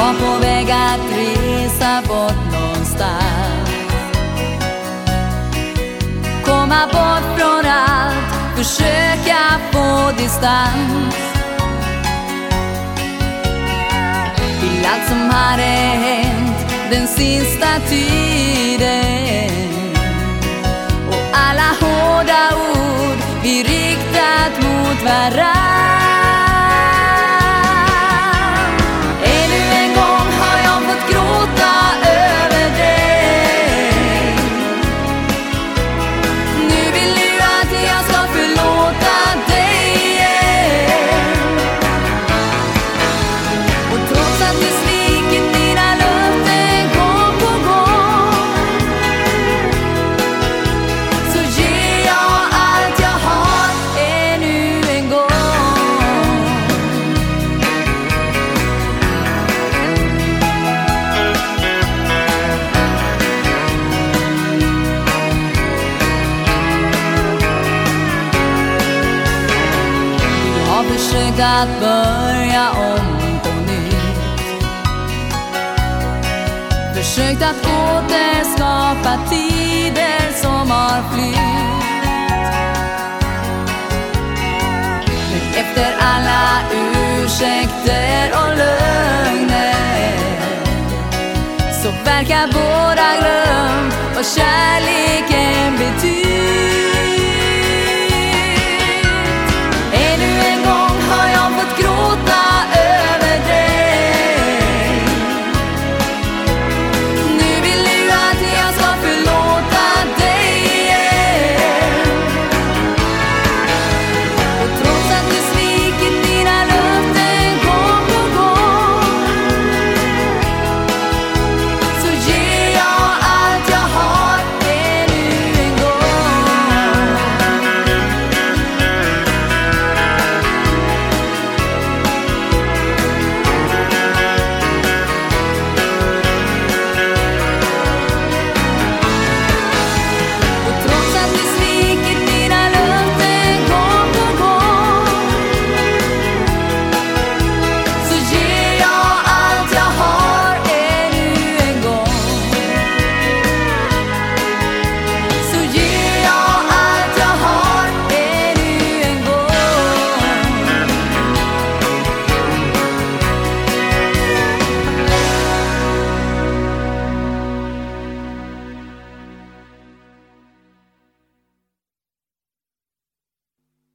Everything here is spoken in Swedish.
var på väg att resa bort någonstans. Komma bort från allt, försöka få distans. Till allt som hade hänt den sista tiden. Och alla hårda ord vi riktat mot varann. Försökt att börja om på nytt. Försökt att återskapa tider som har flytt. Men efter alla ursäkter och lögner Så verkar båda glömt vad kärleken